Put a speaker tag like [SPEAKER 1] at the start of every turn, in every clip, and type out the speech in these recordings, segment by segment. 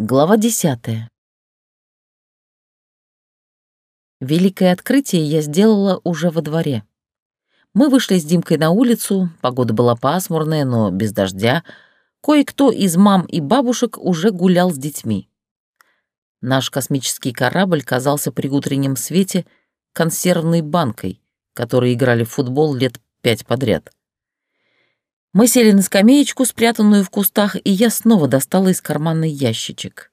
[SPEAKER 1] Глава десятая. Великое открытие я сделала уже во дворе. Мы вышли с Димкой на улицу, погода была пасмурная, но без дождя. Кое-кто из мам и бабушек уже гулял с детьми. Наш космический корабль казался при утреннем свете консервной банкой, которой играли в футбол лет пять подряд. Мы сели на скамеечку, спрятанную в кустах, и я снова достала из кармана ящичек.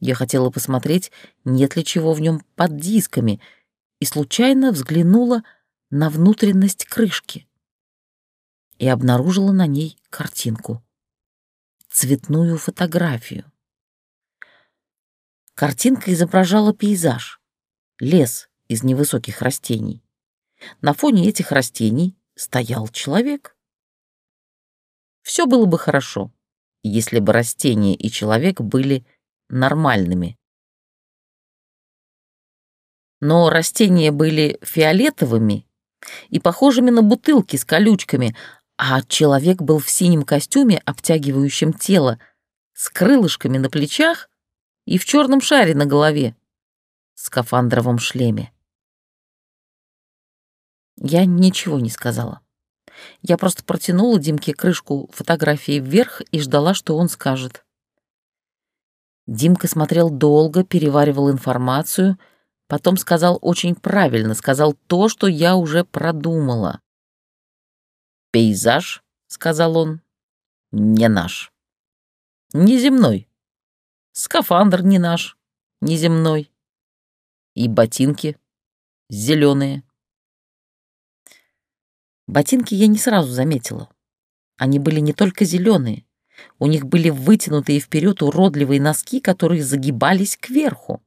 [SPEAKER 1] Я хотела посмотреть, нет ли чего в нем под дисками, и случайно взглянула на внутренность крышки и обнаружила на ней картинку. Цветную фотографию. Картинка изображала пейзаж, лес из невысоких растений. На фоне этих растений стоял человек. Все было бы хорошо, если бы растения и человек были нормальными. Но растения были фиолетовыми и похожими на бутылки с колючками, а человек был в синем костюме, обтягивающем тело, с крылышками на плечах и в черном шаре на голове, скафандровом шлеме. Я ничего не сказала. Я просто протянула Димке крышку фотографии вверх и ждала, что он скажет. Димка смотрел долго, переваривал информацию, потом сказал очень правильно, сказал то, что я уже продумала. «Пейзаж», — сказал он, — «не наш. Неземной. Скафандр не наш, неземной. И ботинки зеленые. Ботинки я не сразу заметила. Они были не только зеленые, у них были вытянутые вперед уродливые носки, которые загибались кверху.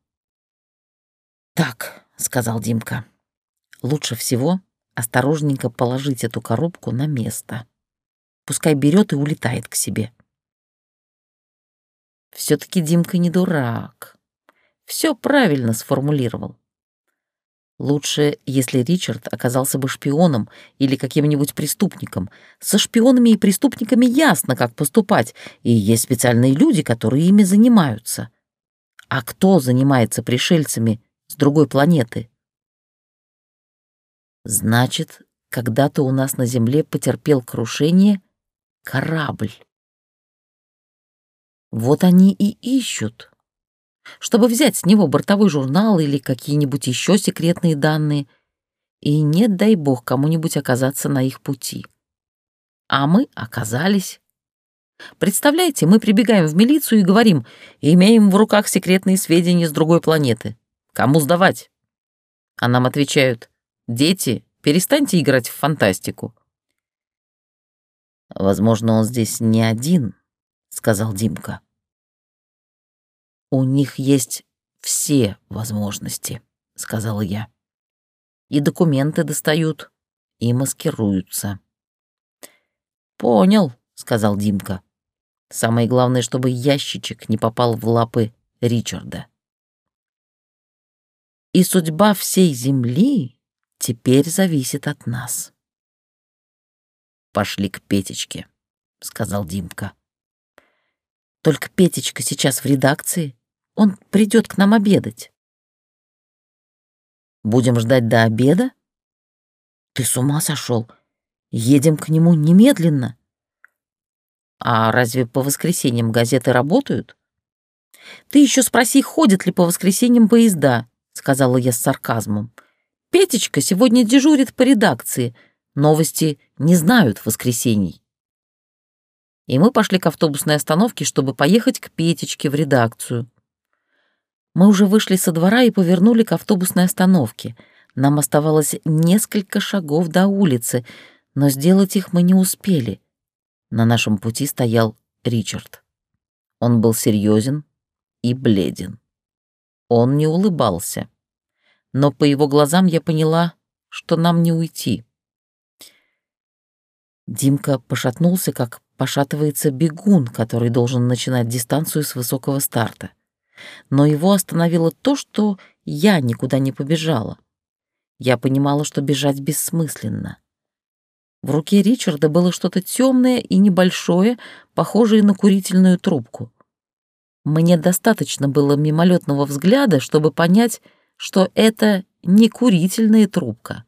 [SPEAKER 1] «Так», — сказал Димка, — «лучше всего осторожненько положить эту коробку на место. Пускай берет и улетает к себе». Все-таки Димка не дурак. Все правильно сформулировал. Лучше, если Ричард оказался бы шпионом или каким-нибудь преступником. Со шпионами и преступниками ясно, как поступать, и есть специальные люди, которые ими занимаются. А кто занимается пришельцами с другой планеты? Значит, когда-то у нас на Земле потерпел крушение корабль. Вот они и ищут чтобы взять с него бортовой журнал или какие-нибудь еще секретные данные, и не дай бог кому-нибудь оказаться на их пути. А мы оказались. Представляете, мы прибегаем в милицию и говорим, имеем в руках секретные сведения с другой планеты. Кому сдавать? А нам отвечают, дети, перестаньте играть в фантастику. Возможно, он здесь не один, сказал Димка. «У них есть все возможности», — сказала я. «И документы достают, и маскируются». «Понял», — сказал Димка. «Самое главное, чтобы ящичек не попал в лапы Ричарда». «И судьба всей Земли теперь зависит от нас». «Пошли к Петечке», — сказал Димка. «Только Петечка сейчас в редакции, он придет к нам обедать. Будем ждать до обеда? Ты с ума сошел? Едем к нему немедленно. А разве по воскресеньям газеты работают? Ты еще спроси, ходят ли по воскресеньям поезда, сказала я с сарказмом. Петечка сегодня дежурит по редакции. Новости не знают воскресений. И мы пошли к автобусной остановке, чтобы поехать к Петечке в редакцию. Мы уже вышли со двора и повернули к автобусной остановке. Нам оставалось несколько шагов до улицы, но сделать их мы не успели. На нашем пути стоял Ричард. Он был серьезен и бледен. Он не улыбался. Но по его глазам я поняла, что нам не уйти. Димка пошатнулся, как пошатывается бегун, который должен начинать дистанцию с высокого старта но его остановило то, что я никуда не побежала. Я понимала, что бежать бессмысленно. В руке Ричарда было что-то темное и небольшое, похожее на курительную трубку. Мне достаточно было мимолетного взгляда, чтобы понять, что это не курительная трубка.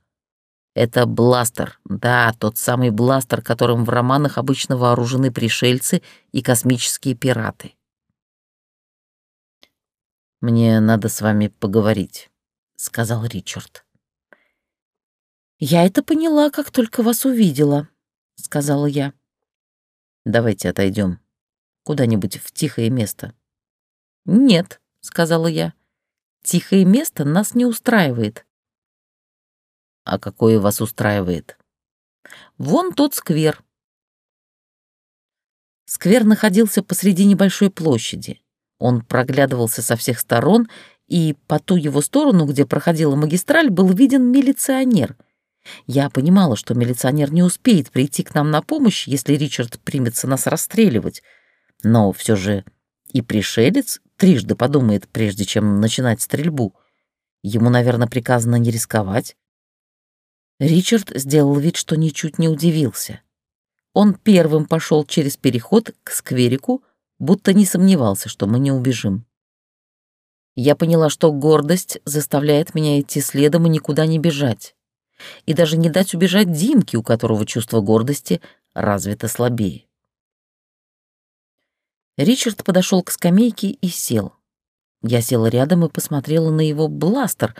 [SPEAKER 1] Это бластер, да, тот самый бластер, которым в романах обычно вооружены пришельцы и космические пираты. «Мне надо с вами поговорить», — сказал Ричард. «Я это поняла, как только вас увидела», — сказала я. «Давайте отойдем куда-нибудь в тихое место». «Нет», — сказала я, — «тихое место нас не устраивает». «А какое вас устраивает?» «Вон тот сквер». Сквер находился посреди небольшой площади. Он проглядывался со всех сторон, и по ту его сторону, где проходила магистраль, был виден милиционер. Я понимала, что милиционер не успеет прийти к нам на помощь, если Ричард примется нас расстреливать. Но все же и пришелец трижды подумает, прежде чем начинать стрельбу. Ему, наверное, приказано не рисковать. Ричард сделал вид, что ничуть не удивился. Он первым пошел через переход к скверику, будто не сомневался, что мы не убежим. Я поняла, что гордость заставляет меня идти следом и никуда не бежать. И даже не дать убежать Димке, у которого чувство гордости развито слабее. Ричард подошел к скамейке и сел. Я села рядом и посмотрела на его бластер,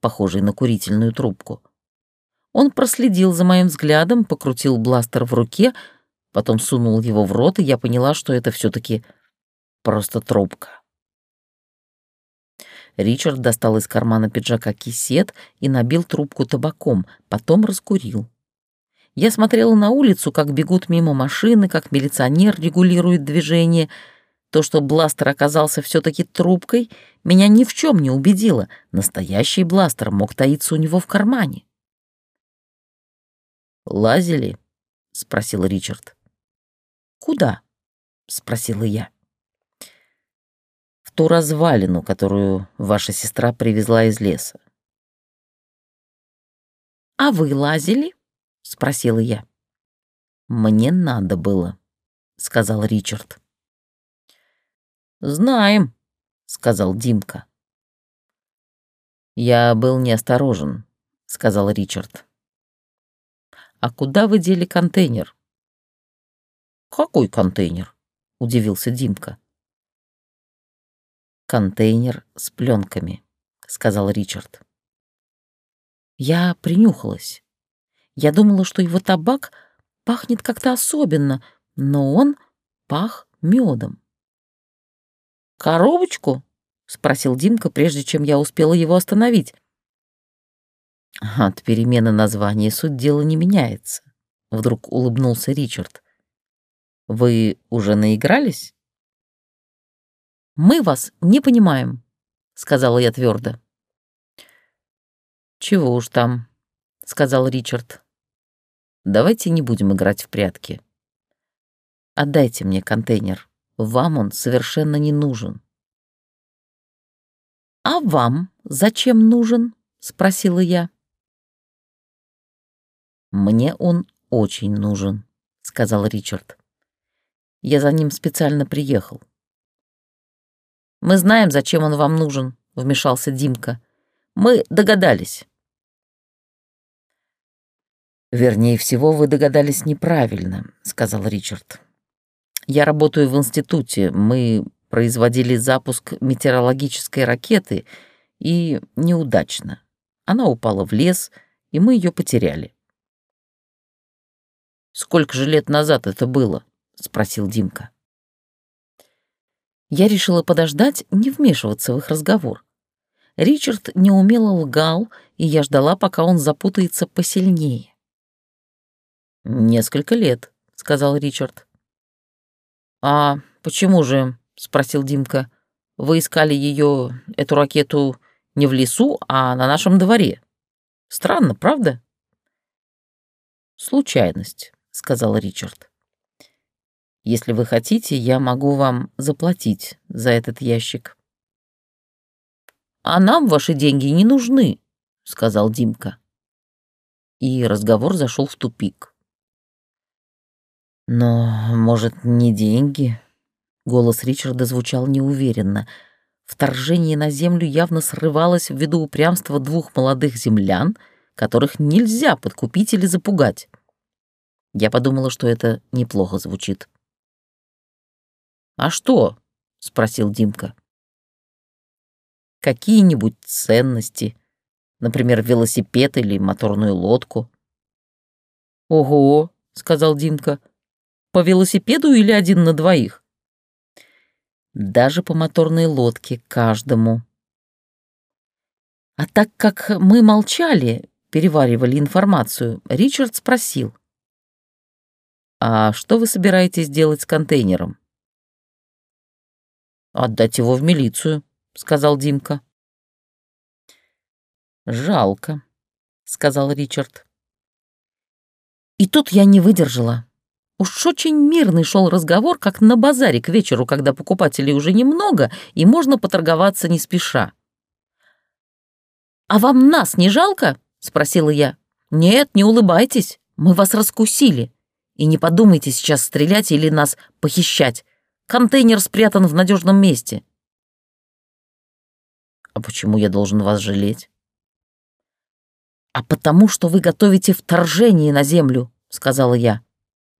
[SPEAKER 1] похожий на курительную трубку. Он проследил за моим взглядом, покрутил бластер в руке, потом сунул его в рот, и я поняла, что это все таки просто трубка. Ричард достал из кармана пиджака кисет и набил трубку табаком, потом раскурил. Я смотрела на улицу, как бегут мимо машины, как милиционер регулирует движение. То, что бластер оказался все таки трубкой, меня ни в чем не убедило. Настоящий бластер мог таиться у него в кармане. «Лазили?» — спросил Ричард. «Куда?» — спросила я. «В ту развалину, которую ваша сестра привезла из леса». «А вы лазили?» — спросила я. «Мне надо было», — сказал Ричард. «Знаем», — сказал Димка. «Я был неосторожен», — сказал Ричард. «А куда вы дели контейнер?» «Какой контейнер?» — удивился Димка. «Контейнер с пленками», — сказал Ричард. Я принюхалась. Я думала, что его табак пахнет как-то особенно, но он пах медом. «Коробочку?» — спросил Димка, прежде чем я успела его остановить. «От перемены названия суть дела не меняется», — вдруг улыбнулся Ричард. «Вы уже наигрались?» «Мы вас не понимаем», — сказала я твердо. «Чего уж там», — сказал Ричард. Давайте не будем играть в прятки. Отдайте мне контейнер. Вам он совершенно не нужен. «А вам зачем нужен?» — спросила я. «Мне он очень нужен», — сказал Ричард. «Я за ним специально приехал». «Мы знаем, зачем он вам нужен», — вмешался Димка. «Мы догадались». «Вернее всего, вы догадались неправильно», — сказал Ричард. «Я работаю в институте. Мы производили запуск метеорологической ракеты, и неудачно. Она упала в лес, и мы ее потеряли». «Сколько же лет назад это было?» — спросил Димка. Я решила подождать, не вмешиваться в их разговор. Ричард неумело лгал, и я ждала, пока он запутается посильнее. «Несколько лет», — сказал Ричард. «А почему же?» — спросил Димка. «Вы искали ее, эту ракету, не в лесу, а на нашем дворе. Странно, правда?» «Случайность», — сказал Ричард. «Если вы хотите, я могу вам заплатить за этот ящик». «А нам ваши деньги не нужны», — сказал Димка. И разговор зашел в тупик. Но, может, не деньги, Голос Ричарда звучал неуверенно. Вторжение на землю явно срывалось ввиду упрямства двух молодых землян, которых нельзя подкупить или запугать. Я подумала, что это неплохо звучит. «А что?» — спросил Димка. «Какие-нибудь ценности, например, велосипед или моторную лодку». «Ого!» — сказал Димка. «По велосипеду или один на двоих?» «Даже по моторной лодке каждому». А так как мы молчали, переваривали информацию, Ричард спросил. «А что вы собираетесь делать с контейнером?» «Отдать его в милицию», — сказал Димка. «Жалко», — сказал Ричард. И тут я не выдержала. Уж очень мирный шел разговор, как на базаре к вечеру, когда покупателей уже немного, и можно поторговаться не спеша. «А вам нас не жалко?» — спросила я. «Нет, не улыбайтесь, мы вас раскусили. И не подумайте сейчас стрелять или нас похищать. Контейнер спрятан в надежном месте». «А почему я должен вас жалеть?» «А потому что вы готовите вторжение на Землю», — сказала я.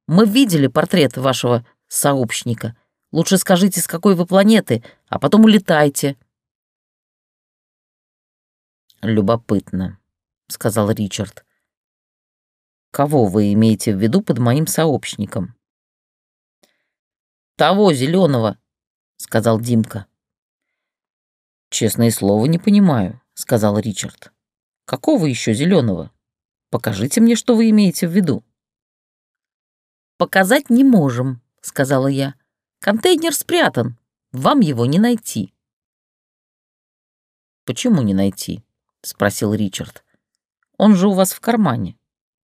[SPEAKER 1] «Мы видели портрет вашего сообщника. Лучше скажите, с какой вы планеты, а потом улетайте». «Любопытно», — сказал Ричард. «Кого вы имеете в виду под моим сообщником?» «Того зеленого», — сказал Димка. «Честное слово, не понимаю», — сказал Ричард. Какого еще зеленого? Покажите мне, что вы имеете в виду. Показать не можем, сказала я. Контейнер спрятан. Вам его не найти. Почему не найти? спросил Ричард. Он же у вас в кармане.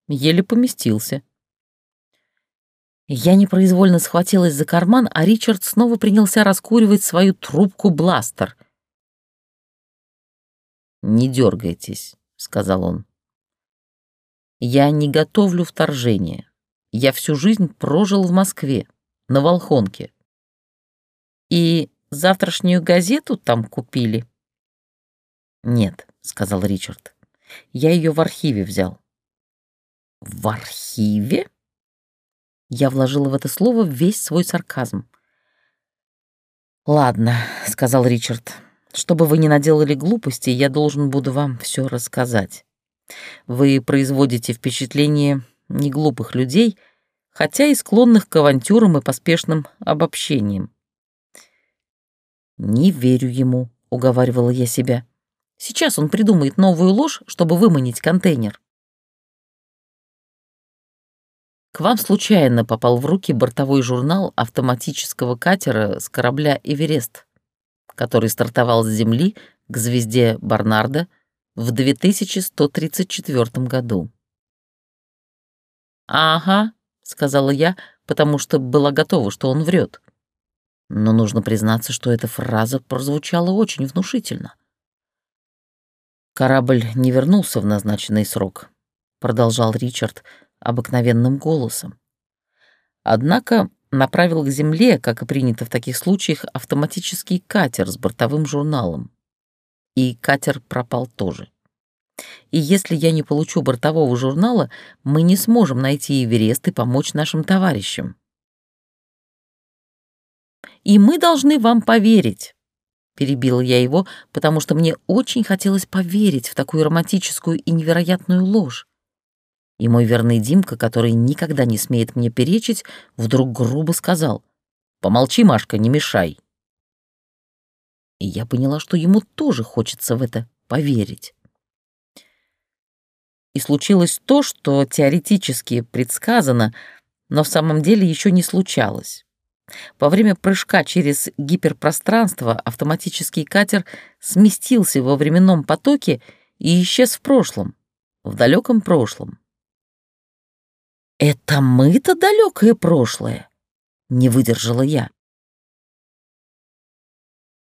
[SPEAKER 1] Еле поместился. Я непроизвольно схватилась за карман, а Ричард снова принялся раскуривать свою трубку-бластер. «Не дергайтесь», сказал он. Я не готовлю вторжение. Я всю жизнь прожил в Москве, на Волхонке. И завтрашнюю газету там купили? Нет, сказал Ричард. Я ее в архиве взял. В архиве? Я вложила в это слово весь свой сарказм. «Ладно», — сказал Ричард, чтобы вы не наделали глупостей, я должен буду вам все рассказать. Вы производите впечатление неглупых людей, хотя и склонных к авантюрам и поспешным обобщениям. «Не верю ему», — уговаривала я себя. «Сейчас он придумает новую ложь, чтобы выманить контейнер». К вам случайно попал в руки бортовой журнал автоматического катера с корабля «Эверест», который стартовал с Земли к звезде Барнарда в 2134 году. «Ага», — сказала я, потому что была готова, что он врет. Но нужно признаться, что эта фраза прозвучала очень внушительно. «Корабль не вернулся в назначенный срок», — продолжал Ричард обыкновенным голосом. Однако направил к земле, как и принято в таких случаях, автоматический катер с бортовым журналом. И катер пропал тоже. И если я не получу бортового журнала, мы не сможем найти Эверест и помочь нашим товарищам. «И мы должны вам поверить», — перебила я его, потому что мне очень хотелось поверить в такую романтическую и невероятную ложь. И мой верный Димка, который никогда не смеет мне перечить, вдруг грубо сказал «Помолчи, Машка, не мешай». И я поняла, что ему тоже хочется в это поверить. И случилось то, что теоретически предсказано, но в самом деле еще не случалось. Во время прыжка через гиперпространство автоматический катер сместился во временном потоке и исчез в прошлом, в далеком прошлом. «Это мы-то далекое прошлое?» — не выдержала я.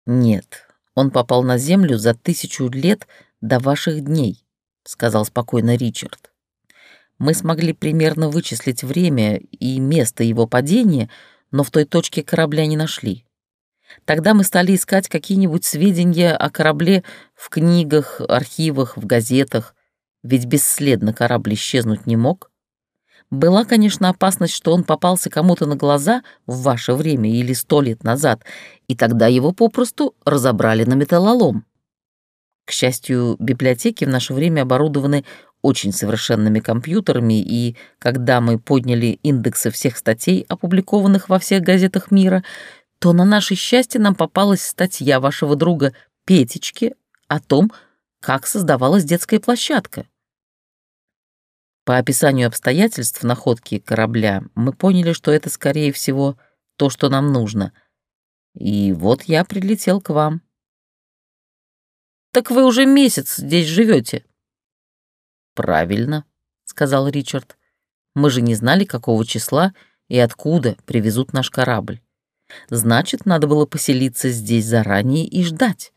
[SPEAKER 1] «Нет, он попал на Землю за тысячу лет до ваших дней», — сказал спокойно Ричард. «Мы смогли примерно вычислить время и место его падения, но в той точке корабля не нашли. Тогда мы стали искать какие-нибудь сведения о корабле в книгах, архивах, в газетах, ведь бесследно корабль исчезнуть не мог. Была, конечно, опасность, что он попался кому-то на глаза в ваше время или сто лет назад, и тогда его попросту разобрали на металлолом. К счастью, библиотеки в наше время оборудованы очень совершенными компьютерами, и когда мы подняли индексы всех статей, опубликованных во всех газетах мира, то на наше счастье нам попалась статья вашего друга Петечки о том, как создавалась детская площадка. По описанию обстоятельств находки корабля мы поняли, что это, скорее всего, то, что нам нужно. И вот я прилетел к вам. «Так вы уже месяц здесь живете. «Правильно», — сказал Ричард. «Мы же не знали, какого числа и откуда привезут наш корабль. Значит, надо было поселиться здесь заранее и ждать.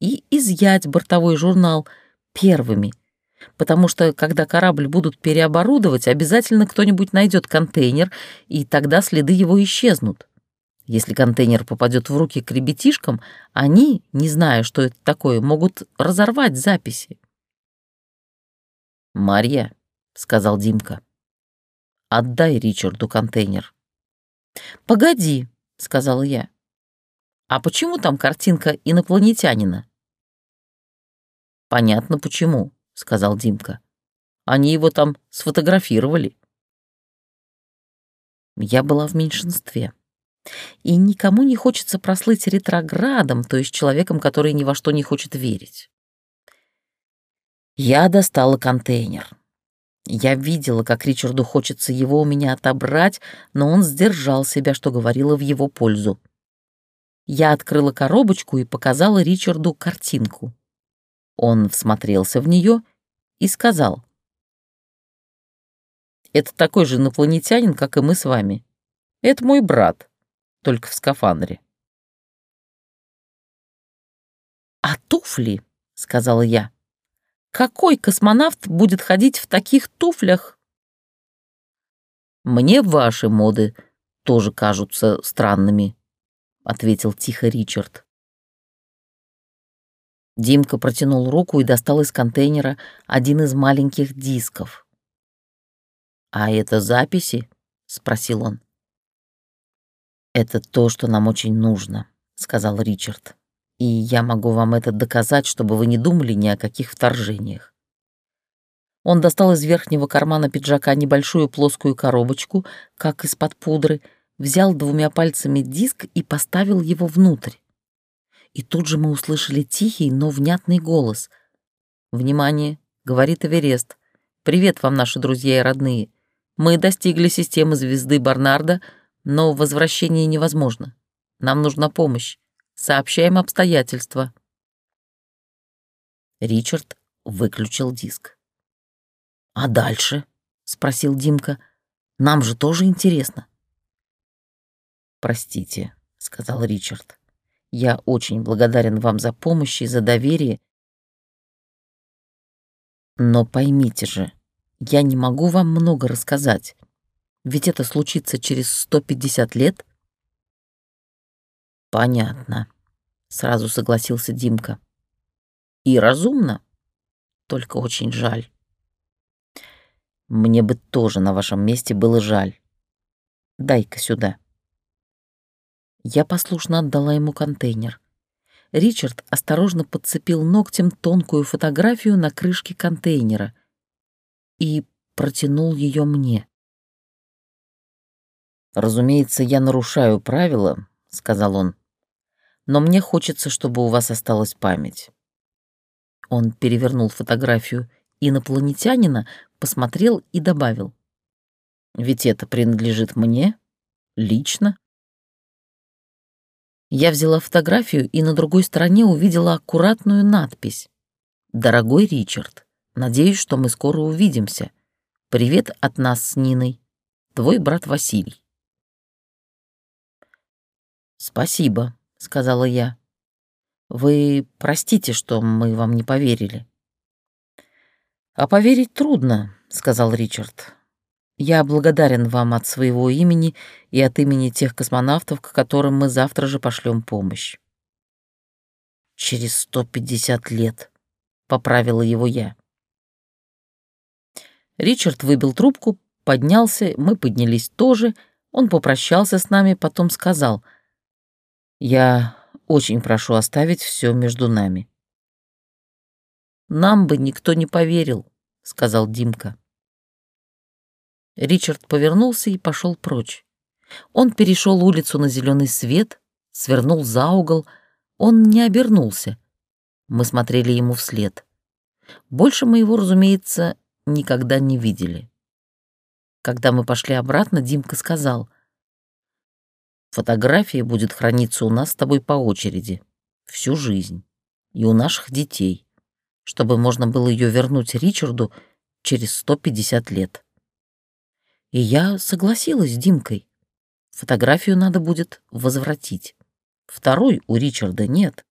[SPEAKER 1] И изъять бортовой журнал первыми. Потому что, когда корабль будут переоборудовать, обязательно кто-нибудь найдет контейнер, и тогда следы его исчезнут. Если контейнер попадет в руки к ребятишкам, они, не зная, что это такое, могут разорвать записи. «Марья», — сказал Димка, — «отдай Ричарду контейнер». «Погоди», — сказала я. «А почему там картинка инопланетянина?» «Понятно, почему», — сказал Димка. «Они его там сфотографировали». Я была в меньшинстве. И никому не хочется прослыть ретроградом, то есть человеком, который ни во что не хочет верить. Я достала контейнер. Я видела, как Ричарду хочется его у меня отобрать, но он сдержал себя, что говорило в его пользу. Я открыла коробочку и показала Ричарду картинку. Он всмотрелся в нее и сказал. «Это такой же инопланетянин, как и мы с вами. Это мой брат, только в скафандре». «А туфли?» — сказала я. Какой космонавт будет ходить в таких туфлях? Мне ваши моды тоже кажутся странными, ответил тихо Ричард. Димка протянул руку и достал из контейнера один из маленьких дисков. «А это записи?» — спросил он. «Это то, что нам очень нужно», — сказал Ричард и я могу вам это доказать, чтобы вы не думали ни о каких вторжениях. Он достал из верхнего кармана пиджака небольшую плоскую коробочку, как из-под пудры, взял двумя пальцами диск и поставил его внутрь. И тут же мы услышали тихий, но внятный голос. «Внимание!» — говорит Эверест. «Привет вам, наши друзья и родные. Мы достигли системы звезды Барнарда, но возвращение невозможно. Нам нужна помощь. Сообщаем обстоятельства». Ричард выключил диск. «А дальше?» — спросил Димка. «Нам же тоже интересно». «Простите», — сказал Ричард. «Я очень благодарен вам за помощь и за доверие. Но поймите же, я не могу вам много рассказать, ведь это случится через 150 лет, «Понятно», — сразу согласился Димка. «И разумно, только очень жаль. Мне бы тоже на вашем месте было жаль. Дай-ка сюда». Я послушно отдала ему контейнер. Ричард осторожно подцепил ногтем тонкую фотографию на крышке контейнера и протянул ее мне. «Разумеется, я нарушаю правила», — сказал он но мне хочется, чтобы у вас осталась память». Он перевернул фотографию инопланетянина, посмотрел и добавил. «Ведь это принадлежит мне? Лично?» Я взяла фотографию и на другой стороне увидела аккуратную надпись. «Дорогой Ричард, надеюсь, что мы скоро увидимся. Привет от нас с Ниной. Твой брат Василий». «Спасибо», — сказала я. «Вы простите, что мы вам не поверили». «А поверить трудно», — сказал Ричард. Я благодарен вам от своего имени и от имени тех космонавтов, к которым мы завтра же пошлем помощь. Через 150 лет, — поправила его я. Ричард выбил трубку, поднялся, мы поднялись тоже. Он попрощался с нами, потом сказал, «Я очень прошу оставить все между нами». «Нам бы никто не поверил», — сказал Димка. Ричард повернулся и пошел прочь. Он перешел улицу на зеленый свет, свернул за угол. Он не обернулся. Мы смотрели ему вслед. Больше мы его, разумеется, никогда не видели. Когда мы пошли обратно, Димка сказал, «Фотография будет храниться у нас с тобой по очереди, всю жизнь, и у наших детей, чтобы можно было ее вернуть Ричарду через 150 лет». И я согласилась с Димкой. Фотографию надо будет возвратить. Второй у Ричарда нет.